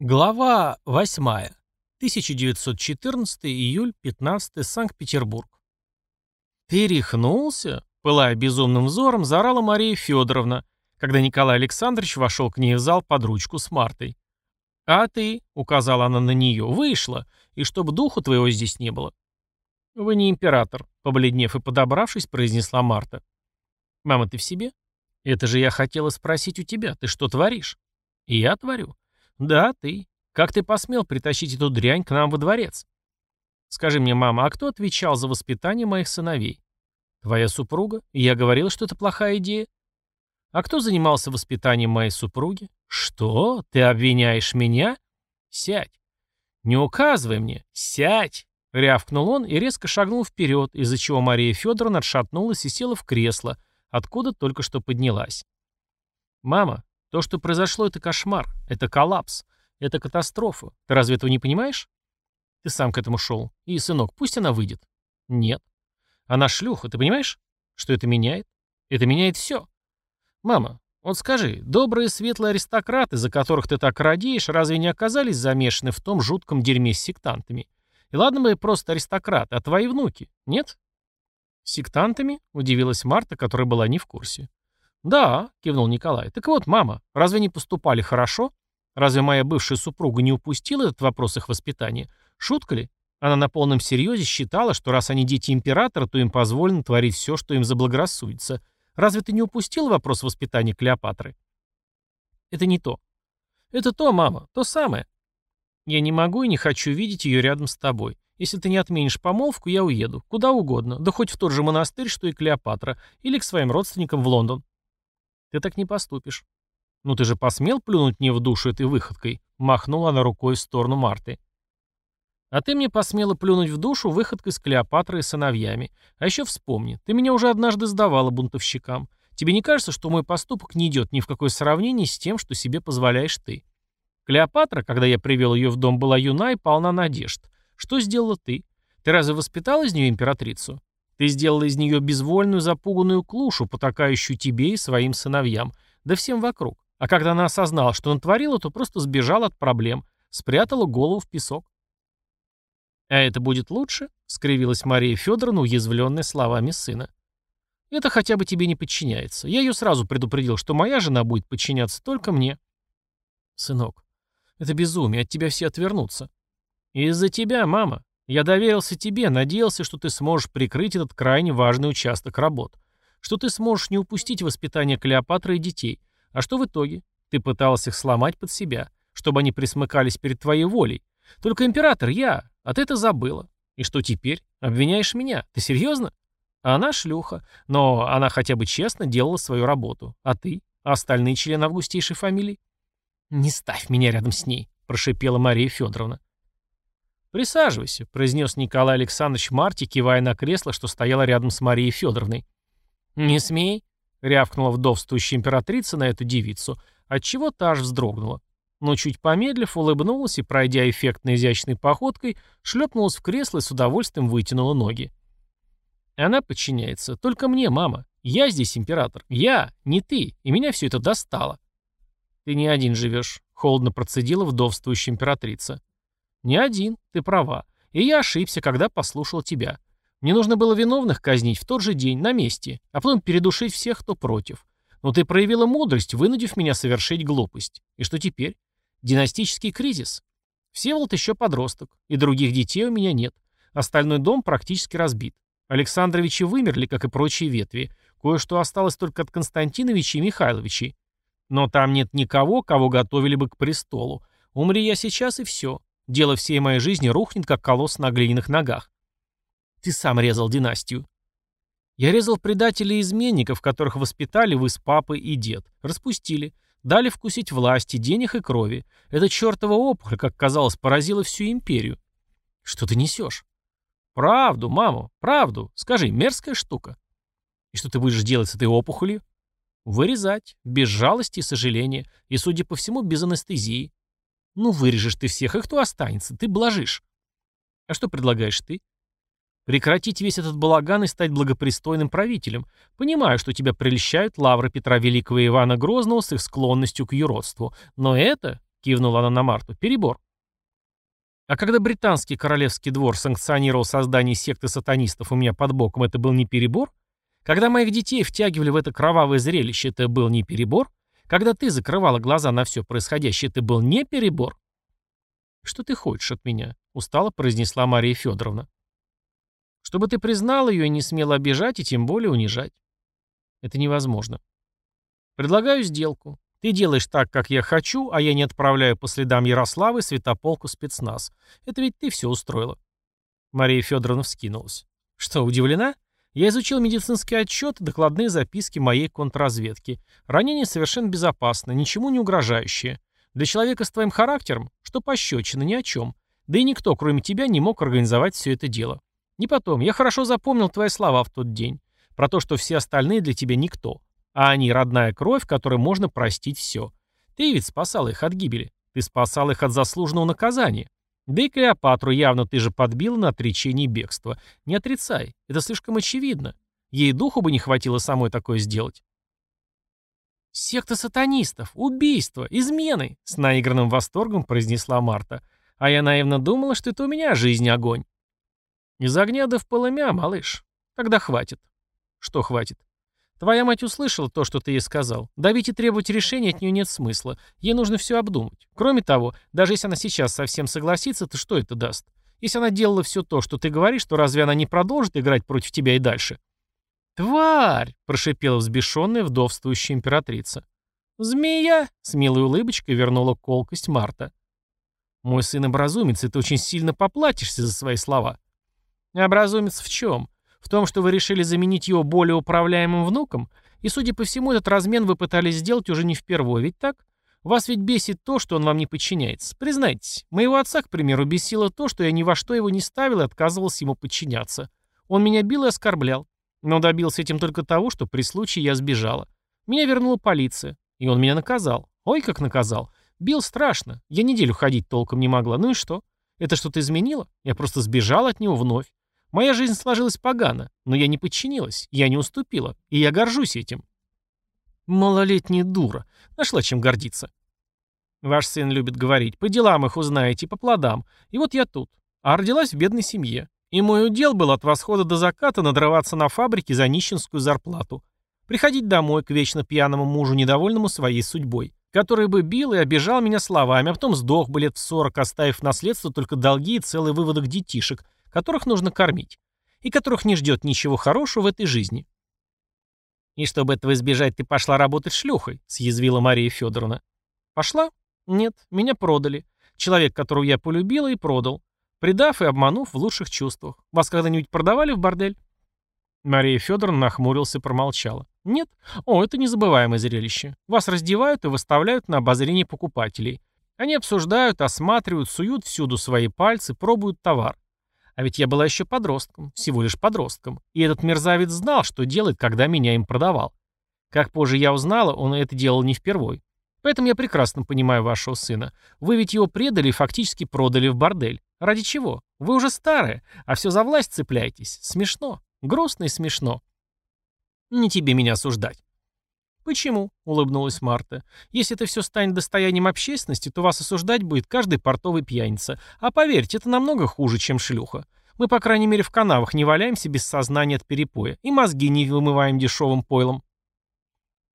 Глава 8. 1914 июль 15 Санкт-Петербург. «Ты рехнулся?» — пылая безумным взором, заорала Мария Федоровна, когда Николай Александрович вошел к ней в зал под ручку с Мартой. «А ты?» — указала она на нее. «Вышла, и чтобы духу твоего здесь не было». «Вы не император», — побледнев и подобравшись, произнесла Марта. «Мама, ты в себе?» «Это же я хотела спросить у тебя. Ты что творишь?» «И я творю. «Да, ты. Как ты посмел притащить эту дрянь к нам во дворец?» «Скажи мне, мама, а кто отвечал за воспитание моих сыновей?» «Твоя супруга? Я говорила, что это плохая идея?» «А кто занимался воспитанием моей супруги?» «Что? Ты обвиняешь меня?» «Сядь!» «Не указывай мне! Сядь!» Рявкнул он и резко шагнул вперед, из-за чего Мария Федоровна отшатнулась и села в кресло, откуда только что поднялась. «Мама, то, что произошло, это кошмар, это коллапс, это катастрофа. Ты разве этого не понимаешь? Ты сам к этому шел. И, сынок, пусть она выйдет. Нет. Она шлюха, ты понимаешь? Что это меняет? Это меняет все. Мама, вот скажи, добрые светлые аристократы, за которых ты так радеешь, разве не оказались замешаны в том жутком дерьме с сектантами? И ладно бы просто аристократы, а твои внуки, нет? Сектантами? Удивилась Марта, которая была не в курсе. «Да», — кивнул Николай. «Так вот, мама, разве не поступали хорошо? Разве моя бывшая супруга не упустила этот вопрос их воспитания? Шутка ли? Она на полном серьезе считала, что раз они дети императора, то им позволено творить все, что им заблагорассудится. Разве ты не упустил вопрос воспитания Клеопатры?» «Это не то». «Это то, мама, то самое. Я не могу и не хочу видеть ее рядом с тобой. Если ты не отменишь помолвку, я уеду. Куда угодно. Да хоть в тот же монастырь, что и Клеопатра. Или к своим родственникам в Лондон. Ты так не поступишь. Ну ты же посмел плюнуть мне в душу этой выходкой? Махнула она рукой в сторону Марты. А ты мне посмела плюнуть в душу выходкой с Клеопатрой и сыновьями. А еще вспомни, ты меня уже однажды сдавала бунтовщикам. Тебе не кажется, что мой поступок не идет ни в какое сравнение с тем, что себе позволяешь ты? Клеопатра, когда я привел ее в дом, была юна и полна надежд. Что сделала ты? Ты разве воспитал из нее императрицу? Ты сделала из нее безвольную запуганную клушу, потакающую тебе и своим сыновьям, да всем вокруг. А когда она осознала, что натворила, то просто сбежала от проблем, спрятала голову в песок. «А это будет лучше?» — скривилась Мария Федоровна, уязвленная словами сына. «Это хотя бы тебе не подчиняется. Я ее сразу предупредил, что моя жена будет подчиняться только мне». «Сынок, это безумие, от тебя все отвернутся». «Из-за тебя, мама. Я доверился тебе, надеялся, что ты сможешь прикрыть этот крайне важный участок работ. Что ты сможешь не упустить воспитание Клеопатры и детей. А что в итоге? Ты пытался их сломать под себя, чтобы они присмыкались перед твоей волей. Только император я, а ты это забыла. И что теперь? Обвиняешь меня? Ты серьезно? Она шлюха, но она хотя бы честно делала свою работу. А ты? А остальные члены августейшей фамилии? «Не ставь меня рядом с ней», — прошипела Мария Федоровна. «Присаживайся», — произнес Николай Александрович Марти, кивая на кресло, что стояло рядом с Марией Федоровной. «Не смей», — рявкнула вдовствующая императрица на эту девицу, отчего та аж вздрогнула. Но чуть помедлив, улыбнулась и, пройдя эффектно изящной походкой, шлепнулась в кресло и с удовольствием вытянула ноги. Она подчиняется только мне, мама. Я здесь император. Я, не ты. И меня все это достало. Ты не один живешь, холодно процедила вдовствующая императрица. «Не один, ты права. И я ошибся, когда послушал тебя. Мне нужно было виновных казнить в тот же день, на месте, а потом передушить всех, кто против. Но ты проявила мудрость, вынудив меня совершить глупость. И что теперь? Династический кризис. Всеволод еще подросток, и других детей у меня нет. Остальной дом практически разбит. Александровичи вымерли, как и прочие ветви. Кое-что осталось только от Константиновичей и Михайловичей. Но там нет никого, кого готовили бы к престолу. Умри я сейчас, и все. Дело всей моей жизни рухнет, как колосс на глиняных ногах. Ты сам резал династию. Я резал предателей и изменников, которых воспитали вы с папой и дед. Распустили. Дали вкусить власти, денег и крови. Эта чертова опухоль, как казалось, поразила всю империю. Что ты несешь? Правду, маму, правду. Скажи, мерзкая штука. И что ты будешь делать с этой опухолью? Вырезать, без жалости и сожаления, и, судя по всему, без анестезии. Ну, вырежешь ты всех, и кто останется? Ты блажишь. А что предлагаешь ты? Прекратить весь этот балаган и стать благопристойным правителем. Понимаю, что тебя прельщают лавры Петра Великого и Ивана Грозного с их склонностью к юродству. Но это, — кивнула она на Марту. «Перебор». А когда британский королевский двор санкционировал создание секты сатанистов у меня под боком, это был не перебор? Когда моих детей втягивали в это кровавое зрелище, это был не перебор? Когда ты закрывала глаза на все происходящее, это был не перебор? «Что ты хочешь от меня?» — устало произнесла Мария Федоровна. «Чтобы ты признал ее и не смела обижать, и тем более унижать. Это невозможно. Предлагаю сделку. Ты делаешь так, как я хочу, а я не отправляю по следам Ярославы Святополку спецназ. Это ведь ты все устроила». Мария Федоровна вскинулась. «Что, удивлена? Я изучил медицинский отчет докладные записки моей контрразведки. Ранение совершенно безопасно, ничему не угрожающее. Для человека с твоим характером, что пощечина, ни о чем. Да и никто, кроме тебя, не мог организовать все это дело. Не потом, я хорошо запомнил твои слова в тот день. Про то, что все остальные для тебя никто. А они родная кровь, которой можно простить все. Ты ведь спасал их от гибели. Ты спасал их от заслуженного наказания. Да и Клеопатру явно ты же подбил на отречение и бегство. Не отрицай, это слишком очевидно. Ей духу бы не хватило самой такое сделать. «Секта сатанистов! Убийство! Измены!» — с наигранным восторгом произнесла Марта. А я наивно думала, что это у меня жизнь огонь. Из огня да в полымя, малыш. Тогда хватит. Что хватит? Твоя мать услышала то, что ты ей сказал. Давить и требовать решения от нее нет смысла. Ей нужно все обдумать. Кроме того, даже если она сейчас совсем согласится, то что это даст? Если она делала все то, что ты говоришь, то разве она не продолжит играть против тебя и дальше? «Тварь!» — прошипела взбешенная вдовствующая императрица. «Змея!» — с милой улыбочкой вернула колкость Марта. «Мой сын образумец, и ты очень сильно поплатишься за свои слова». «Образумец в чем? В том, что вы решили заменить его более управляемым внуком? И, судя по всему, этот размен вы пытались сделать уже не впервые, ведь так? Вас ведь бесит то, что он вам не подчиняется. Признайтесь, моего отца, к примеру, бесило то, что я ни во что его не ставил и отказывался ему подчиняться. Он меня бил и оскорблял. Но добился этим только того, что при случае я сбежала. Меня вернула полиция, и он меня наказал. Ой, как наказал. Бил страшно. Я неделю ходить толком не могла. Ну и что? Это что-то изменило? Я просто сбежала от него вновь. Моя жизнь сложилась погано, но я не подчинилась, я не уступила, и я горжусь этим. Малолетняя дура. Нашла чем гордиться. Ваш сын любит говорить, по делам их узнаете, по плодам. И вот я тут. А родилась в бедной семье. И мой удел был от восхода до заката надрываться на фабрике за нищенскую зарплату. Приходить домой к вечно пьяному мужу, недовольному своей судьбой, который бы бил и обижал меня словами, а потом сдох бы лет в сорок, оставив наследство только долги и целый выводок детишек, которых нужно кормить, и которых не ждет ничего хорошего в этой жизни. «И чтобы этого избежать, ты пошла работать шлюхой», — съязвила Мария Федоровна. «Пошла? Нет, меня продали. Человек, которого я полюбила и продал. Предав и обманув в лучших чувствах. Вас когда-нибудь продавали в бордель?» Мария Федоровна нахмурился и промолчала. «Нет? О, это незабываемое зрелище. Вас раздевают и выставляют на обозрение покупателей. Они обсуждают, осматривают, суют всюду свои пальцы, пробуют товар. А ведь я была еще подростком, всего лишь подростком. И этот мерзавец знал, что делает, когда меня им продавал. Как позже я узнала, он это делал не впервой. Поэтому я прекрасно понимаю вашего сына. Вы ведь его предали и фактически продали в бордель. Ради чего? Вы уже старые, а все за власть цепляетесь. Смешно. Грустно и смешно. Не тебе меня осуждать. «Почему?» — улыбнулась Марта. «Если это все станет достоянием общественности, то вас осуждать будет каждый портовый пьяница. А поверьте, это намного хуже, чем шлюха. Мы, по крайней мере, в канавах не валяемся без сознания от перепоя и мозги не вымываем дешевым пойлом».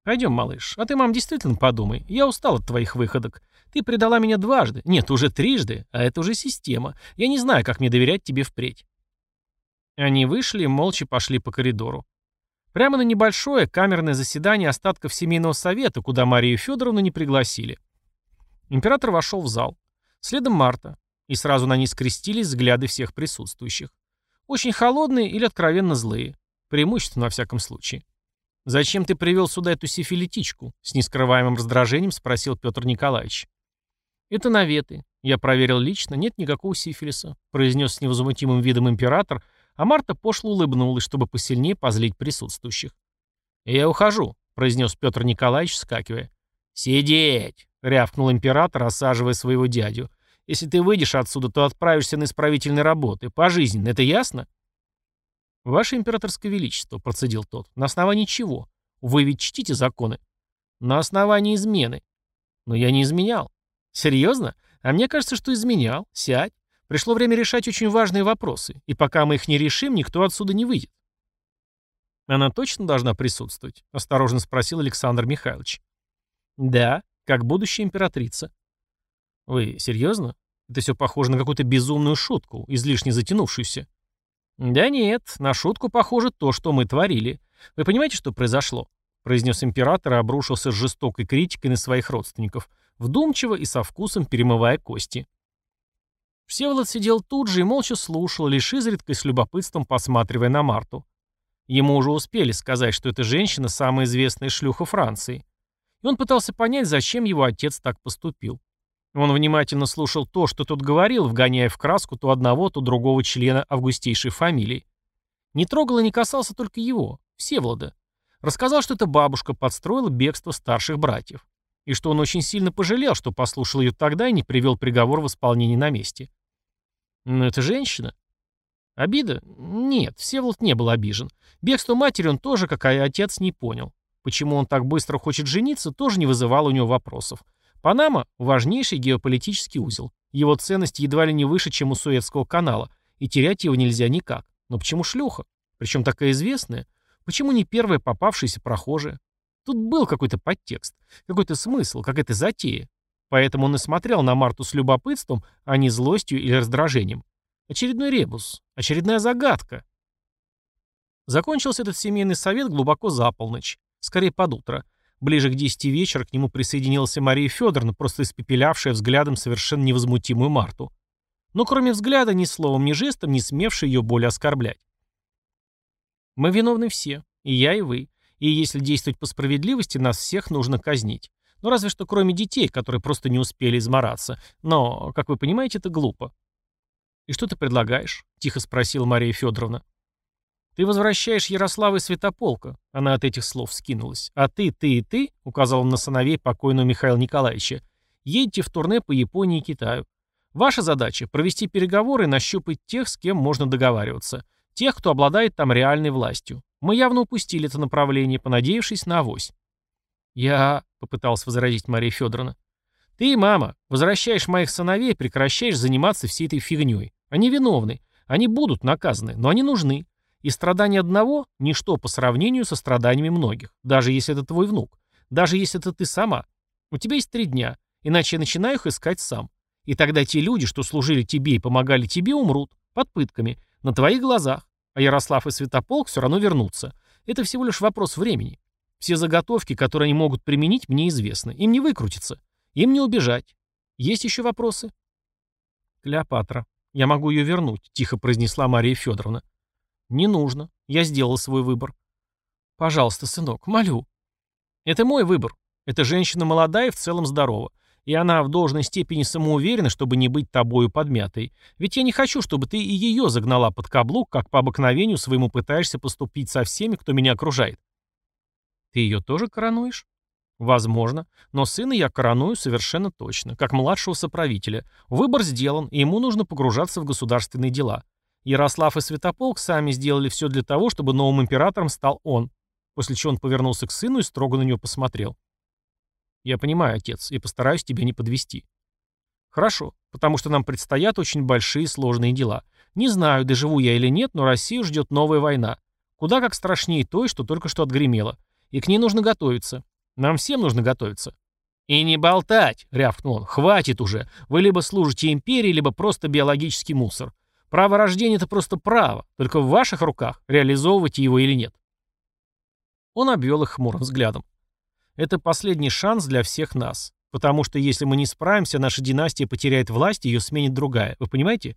«Пойдем, малыш, а ты, мам, действительно подумай. Я устал от твоих выходок. Ты предала меня дважды, нет, уже трижды, а это уже система. Я не знаю, как мне доверять тебе впредь». Они вышли и молча пошли по коридору. Прямо на небольшое камерное заседание остатков семейного совета, куда Марию Федоровну не пригласили. Император вошел в зал. Следом Марта. И сразу на ней скрестились взгляды всех присутствующих. Очень холодные или откровенно злые. Преимущественно, во всяком случае. «Зачем ты привел сюда эту сифилитичку?» С нескрываемым раздражением спросил Петр Николаевич. «Это наветы. Я проверил лично, нет никакого сифилиса», произнес с невозмутимым видом император, а Марта пошло улыбнулась, чтобы посильнее позлить присутствующих. «Я ухожу», — произнес Петр Николаевич, скакивая. «Сидеть!» — рявкнул император, осаживая своего дядю. «Если ты выйдешь отсюда, то отправишься на исправительные работы. Пожизненно. Это ясно?» «Ваше императорское величество», — процедил тот, — «на основании чего? Вы ведь чтите законы?» «На основании измены». «Но я не изменял». Серьезно? А мне кажется, что изменял. Сядь. Пришло время решать очень важные вопросы, и пока мы их не решим, никто отсюда не выйдет. Она точно должна присутствовать? Осторожно спросил Александр Михайлович. Да, как будущая императрица. Вы серьезно? Это все похоже на какую-то безумную шутку, излишне затянувшуюся. Да нет, на шутку похоже то, что мы творили. Вы понимаете, что произошло? произнес император и обрушился с жестокой критикой на своих родственников, вдумчиво и со вкусом перемывая кости. Всеволод сидел тут же и молча слушал, лишь изредка с любопытством посматривая на Марту. Ему уже успели сказать, что эта женщина – самая известная шлюха Франции. И он пытался понять, зачем его отец так поступил. Он внимательно слушал то, что тот говорил, вгоняя в краску то одного, то другого члена августейшей фамилии. Не трогал и не касался только его, Всеволода. Рассказал, что эта бабушка подстроила бегство старших братьев. И что он очень сильно пожалел, что послушал ее тогда и не привел приговор в исполнение на месте. Но это женщина. Обида? Нет, Всеволод не был обижен. Бегство матери он тоже, как и отец, не понял. Почему он так быстро хочет жениться, тоже не вызывало у него вопросов. Панама – важнейший геополитический узел. Его ценность едва ли не выше, чем у Суэцкого канала, и терять его нельзя никак. Но почему шлюха? Причем такая известная. Почему не первая попавшаяся прохожая? Тут был какой-то подтекст, какой-то смысл, какая-то затея. Поэтому он и смотрел на Марту с любопытством, а не злостью или раздражением. Очередной ребус, очередная загадка. Закончился этот семейный совет глубоко за полночь, скорее под утро. Ближе к десяти вечера к нему присоединилась Мария Федоровна, просто испепелявшая взглядом совершенно невозмутимую Марту. Но кроме взгляда, ни словом, ни жестом, не смевший ее более оскорблять. «Мы виновны все, и я, и вы. И если действовать по справедливости, нас всех нужно казнить. Ну разве что кроме детей, которые просто не успели измораться. Но, как вы понимаете, это глупо. «И что ты предлагаешь?» — тихо спросила Мария Федоровна. «Ты возвращаешь Ярослава и Святополка», — она от этих слов скинулась. «А ты, ты и ты», — указал он на сыновей покойного Михаила Николаевича, «едете в турне по Японии и Китаю. Ваша задача — провести переговоры и нащупать тех, с кем можно договариваться. Тех, кто обладает там реальной властью. Мы явно упустили это направление, понадеявшись на авось. «Я...» — попыталась возразить Мария Федоровна. «Ты, мама, возвращаешь моих сыновей прекращаешь заниматься всей этой фигней. Они виновны. Они будут наказаны, но они нужны. И страдания одного – ничто по сравнению со страданиями многих, даже если это твой внук, даже если это ты сама. У тебя есть три дня, иначе я начинаю их искать сам. И тогда те люди, что служили тебе и помогали тебе, умрут под пытками, на твоих глазах. А Ярослав и Святополк все равно вернутся. Это всего лишь вопрос времени. Все заготовки, которые они могут применить, мне известны. Им не выкрутиться. Им не убежать. Есть еще вопросы? Клеопатра. Я могу ее вернуть, тихо произнесла Мария Федоровна. Не нужно. Я сделала свой выбор. Пожалуйста, сынок, молю. Это мой выбор. Эта женщина молодая и в целом здорова. И она в должной степени самоуверена, чтобы не быть тобою подмятой. Ведь я не хочу, чтобы ты и ее загнала под каблук, как по обыкновению своему пытаешься поступить со всеми, кто меня окружает. Ты ее тоже коронуешь? Возможно. Но сына я короную совершенно точно, как младшего соправителя. Выбор сделан, и ему нужно погружаться в государственные дела. Ярослав и Святополк сами сделали все для того, чтобы новым императором стал он. После чего он повернулся к сыну и строго на него посмотрел. Я понимаю, отец, и постараюсь тебя не подвести. Хорошо, потому что нам предстоят очень большие сложные дела. Не знаю, доживу я или нет, но Россию ждет новая война. Куда как страшнее той, что только что отгремела. И к ней нужно готовиться. Нам всем нужно готовиться. «И не болтать!» — рявкнул он. «Хватит уже! Вы либо служите империи, либо просто биологический мусор. Право рождения — это просто право, только в ваших руках, реализовывать его или нет». Он обвел их хмурым взглядом. Это последний шанс для всех нас. Потому что если мы не справимся, наша династия потеряет власть, ее сменит другая. Вы понимаете?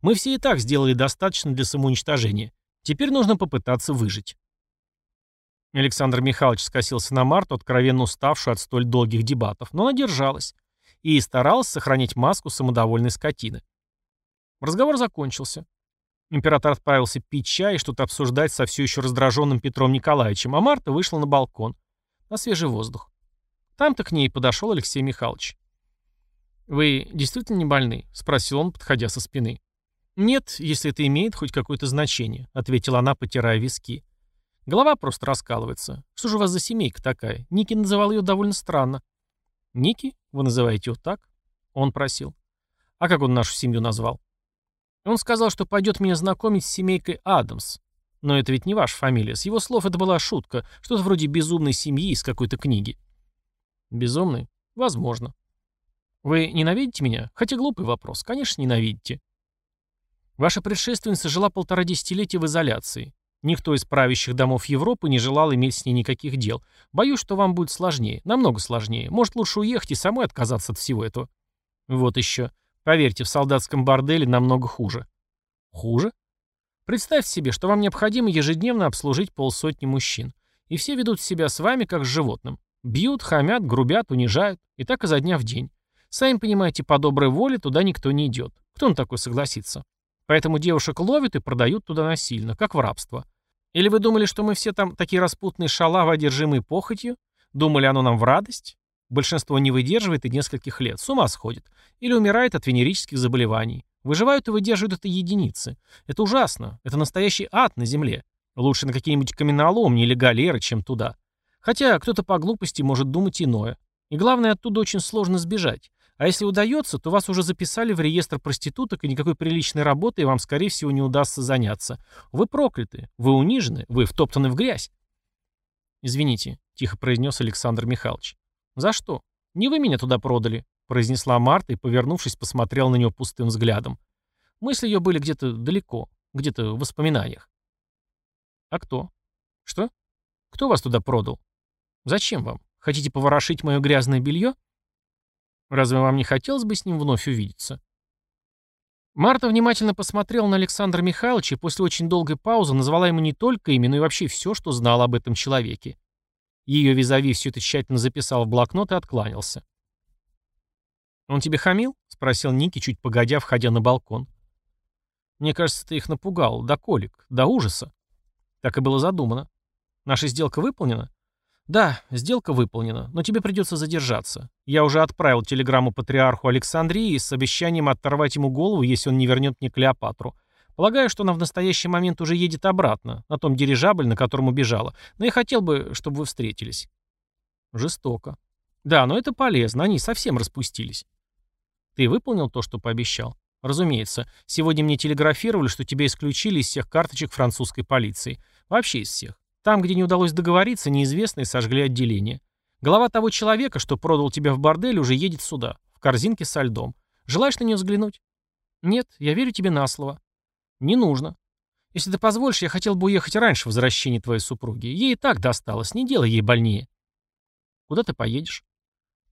Мы все и так сделали достаточно для самоуничтожения. Теперь нужно попытаться выжить. Александр Михайлович скосился на Марту, откровенно уставшую от столь долгих дебатов, но она держалась и старалась сохранить маску самодовольной скотины. Разговор закончился. Император отправился пить чай и что-то обсуждать со все еще раздраженным Петром Николаевичем, а Марта вышла на балкон на свежий воздух. Там-то к ней подошел Алексей Михайлович. «Вы действительно не больны?» — спросил он, подходя со спины. «Нет, если это имеет хоть какое-то значение», — ответила она, потирая виски. «Голова просто раскалывается. Что же у вас за семейка такая? Ники называл ее довольно странно». «Ники? Вы называете ее так?» Он просил. А как он нашу семью назвал? Он сказал, что пойдет меня знакомить с семейкой Адамс. Но это ведь не ваша фамилия. С его слов это была шутка. Что-то вроде безумной семьи из какой-то книги. Безумный? Возможно. Вы ненавидите меня? Хотя глупый вопрос. Конечно, ненавидите. Ваша предшественница жила полтора десятилетия в изоляции. Никто из правящих домов Европы не желал иметь с ней никаких дел. Боюсь, что вам будет сложнее. Намного сложнее. Может, лучше уехать и самой отказаться от всего этого. Вот еще. Поверьте, в солдатском борделе намного хуже. Хуже? Представьте себе, что вам необходимо ежедневно обслужить полсотни мужчин. И все ведут себя с вами как с животным. Бьют, хамят, грубят, унижают. И так изо дня в день. Сами понимаете, по доброй воле туда никто не идет. Кто на такой согласится? Поэтому девушек ловят и продают туда насильно, как в рабство. Или вы думали, что мы все там такие распутные шалавы, одержимые похотью? Думали, оно нам в радость? Большинство не выдерживает и нескольких лет, с ума сходит. Или умирает от венерических заболеваний. Выживают и выдерживают это единицы. Это ужасно. Это настоящий ад на земле. Лучше на какие-нибудь каменоломни или галеры, чем туда. Хотя кто-то по глупости может думать иное. И главное, оттуда очень сложно сбежать. А если удается, то вас уже записали в реестр проституток, и никакой приличной работой вам, скорее всего, не удастся заняться. Вы прокляты, вы унижены, вы втоптаны в грязь. «Извините», — тихо произнес Александр Михайлович. «За что? Не вы меня туда продали», — произнесла Марта и, повернувшись, посмотрела на него пустым взглядом. Мысли ее были где-то далеко, где-то в воспоминаниях. «А кто? Что? Кто вас туда продал? Зачем вам? Хотите поворошить мое грязное белье?» Разве вам не хотелось бы с ним вновь увидеться? Марта внимательно посмотрела на Александра Михайловича и после очень долгой паузы назвала ему не только имя, но и вообще все, что знала об этом человеке. Ее визави все это тщательно записал в блокнот и откланялся. «Он тебе хамил?» — спросил Ники, чуть погодя, входя на балкон. «Мне кажется, ты их напугал. До колик. До ужаса». Так и было задумано. «Наша сделка выполнена?» «Да, сделка выполнена, но тебе придется задержаться. Я уже отправил телеграмму патриарху Александрии с обещанием оторвать ему голову, если он не вернет мне Клеопатру. Полагаю, что она в настоящий момент уже едет обратно, на том дирижабле, на котором убежала, но я хотел бы, чтобы вы встретились». «Жестоко». «Да, но это полезно, они совсем распустились». «Ты выполнил то, что пообещал?» «Разумеется. Сегодня мне телеграфировали, что тебя исключили из всех карточек французской полиции. Вообще из всех. Там, где не удалось договориться, неизвестные сожгли отделение. Голова того человека, что продал тебя в бордель, уже едет сюда, в корзинке со льдом. Желаешь на нее взглянуть? Нет, я верю тебе на слово. Не нужно. Если ты позволишь, я хотел бы уехать раньше возвращения твоей супруги. Ей и так досталось, не делай ей больнее. Куда ты поедешь?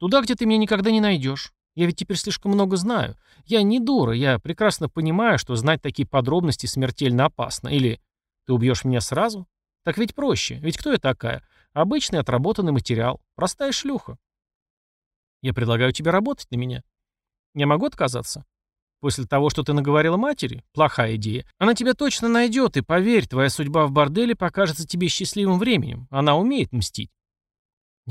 Туда, где ты меня никогда не найдешь. Я ведь теперь слишком много знаю. Я не дура, я прекрасно понимаю, что знать такие подробности смертельно опасно. Или ты убьешь меня сразу, так ведь проще. Ведь кто я такая? Обычный отработанный материал. Простая шлюха. Я предлагаю тебе работать на меня. Я могу отказаться? После того, что ты наговорила матери? Плохая идея. Она тебя точно найдет, и поверь, твоя судьба в борделе покажется тебе счастливым временем. Она умеет мстить.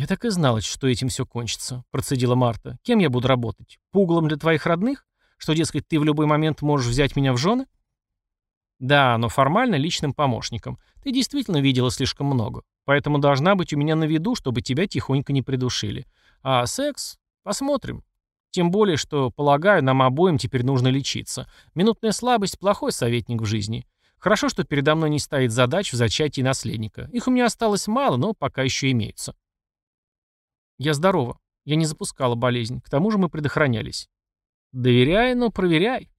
«Я так и знала, что этим все кончится», — процедила Марта. «Кем я буду работать? Пугалом для твоих родных? Что, дескать, ты в любой момент можешь взять меня в жены?» «Да, но формально личным помощником. Ты действительно видела слишком много. Поэтому должна быть у меня на виду, чтобы тебя тихонько не придушили. А секс? Посмотрим. Тем более, что, полагаю, нам обоим теперь нужно лечиться. Минутная слабость – плохой советник в жизни. Хорошо, что передо мной не стоит задач в зачатии наследника. Их у меня осталось мало, но пока еще имеются. Я здорова. Я не запускала болезнь. К тому же мы предохранялись. Доверяй, но проверяй.